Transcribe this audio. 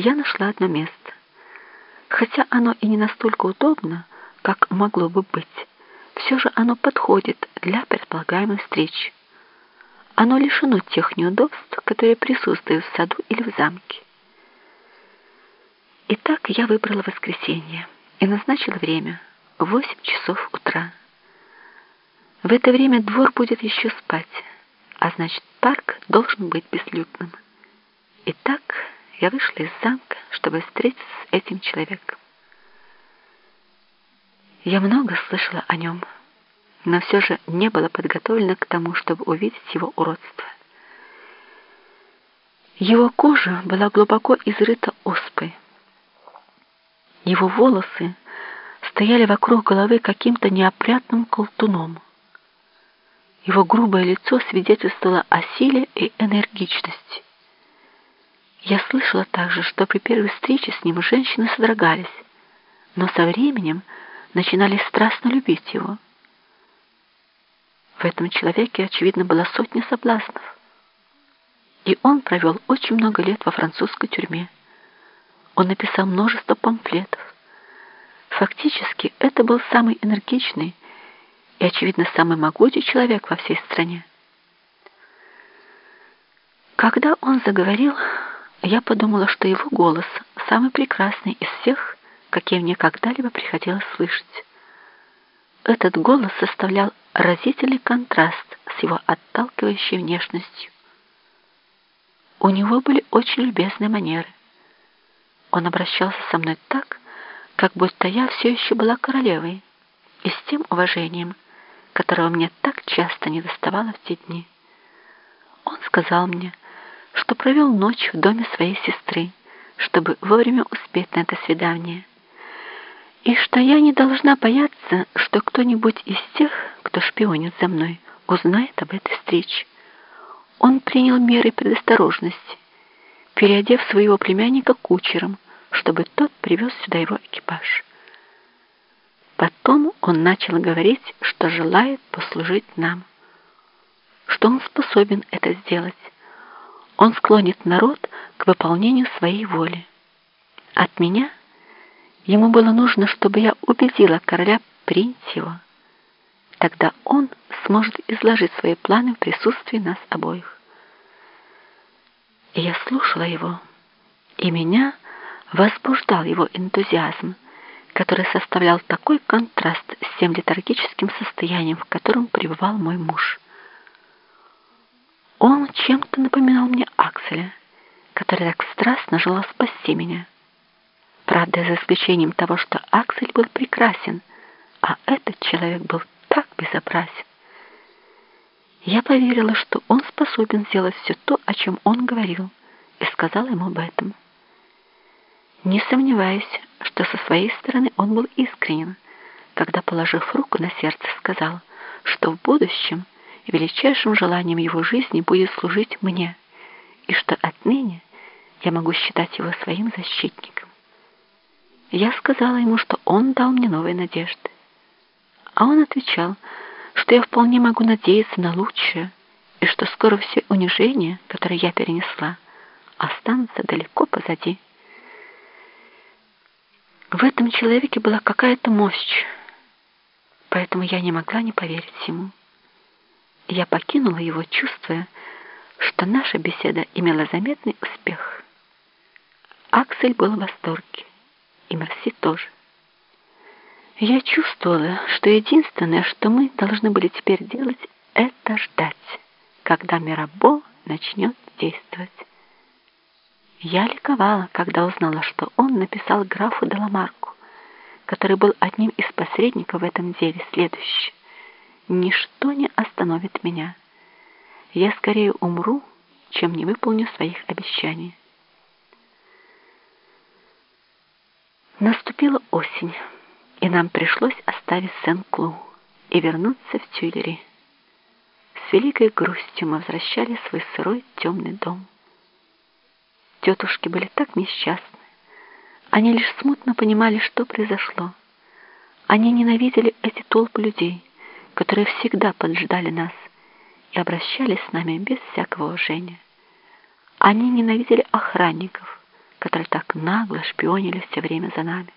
я нашла одно место. Хотя оно и не настолько удобно, как могло бы быть, все же оно подходит для предполагаемой встречи. Оно лишено тех неудобств, которые присутствуют в саду или в замке. Итак, я выбрала воскресенье и назначила время — 8 часов утра. В это время двор будет еще спать, а значит, парк должен быть безлюдным. Итак, я вышла из замка, чтобы встретиться с этим человеком. Я много слышала о нем, но все же не была подготовлена к тому, чтобы увидеть его уродство. Его кожа была глубоко изрыта оспой. Его волосы стояли вокруг головы каким-то неопрятным колтуном. Его грубое лицо свидетельствовало о силе и энергичности. Я слышала также, что при первой встрече с ним женщины содрогались, но со временем начинали страстно любить его. В этом человеке, очевидно, была сотня соблазнов. И он провел очень много лет во французской тюрьме. Он написал множество памфлетов. Фактически, это был самый энергичный и, очевидно, самый могучий человек во всей стране. Когда он заговорил, я подумала, что его голос самый прекрасный из всех, какие мне когда-либо приходилось слышать. Этот голос составлял разительный контраст с его отталкивающей внешностью. У него были очень любезные манеры. Он обращался со мной так, как будто я все еще была королевой, и с тем уважением, которого мне так часто не доставало в те дни. Он сказал мне, что провел ночь в доме своей сестры, чтобы вовремя успеть на это свидание, и что я не должна бояться, что кто-нибудь из тех, кто шпионит за мной, узнает об этой встрече. Он принял меры предосторожности, переодев своего племянника кучером, чтобы тот привез сюда его экипаж. Потом он начал говорить, что желает послужить нам, что он способен это сделать, он склонит народ к выполнению своей воли. От меня ему было нужно, чтобы я убедила короля принять его. Тогда он сможет изложить свои планы в присутствии нас обоих. И я слушала его, и меня возбуждал его энтузиазм, который составлял такой контраст с тем летаргическим состоянием, в котором пребывал мой муж. Он чем-то напоминал мне Акселя, который так страстно желал спасти меня. Правда, за исключением того, что Аксель был прекрасен, а этот человек был так безобразен. Я поверила, что он способен сделать все то, о чем он говорил, и сказала ему об этом. Не сомневаюсь, что со своей стороны он был искренен, когда, положив руку на сердце, сказал, что в будущем величайшим желанием его жизни будет служить мне, и что отныне я могу считать его своим защитником. Я сказала ему, что он дал мне новые надежды. А он отвечал, что я вполне могу надеяться на лучшее, и что скоро все унижения, которые я перенесла, останутся далеко позади. В этом человеке была какая-то мощь, поэтому я не могла не поверить ему. Я покинула его, чувствуя, что наша беседа имела заметный успех. Аксель был в восторге, и Мерси тоже. Я чувствовала, что единственное, что мы должны были теперь делать, это ждать, когда Мирабо начнет действовать. Я ликовала, когда узнала, что он написал графу Деламарку, который был одним из посредников в этом деле, следующее. Ничто не остановит меня. Я скорее умру, чем не выполню своих обещаний. Наступила осень, и нам пришлось оставить Сен-Клу и вернуться в Тюлери. С великой грустью мы возвращали свой сырой темный дом. Тетушки были так несчастны. Они лишь смутно понимали, что произошло. Они ненавидели эти толпы людей, которые всегда поджидали нас и обращались с нами без всякого уважения. Они ненавидели охранников, которые так нагло шпионили все время за нами.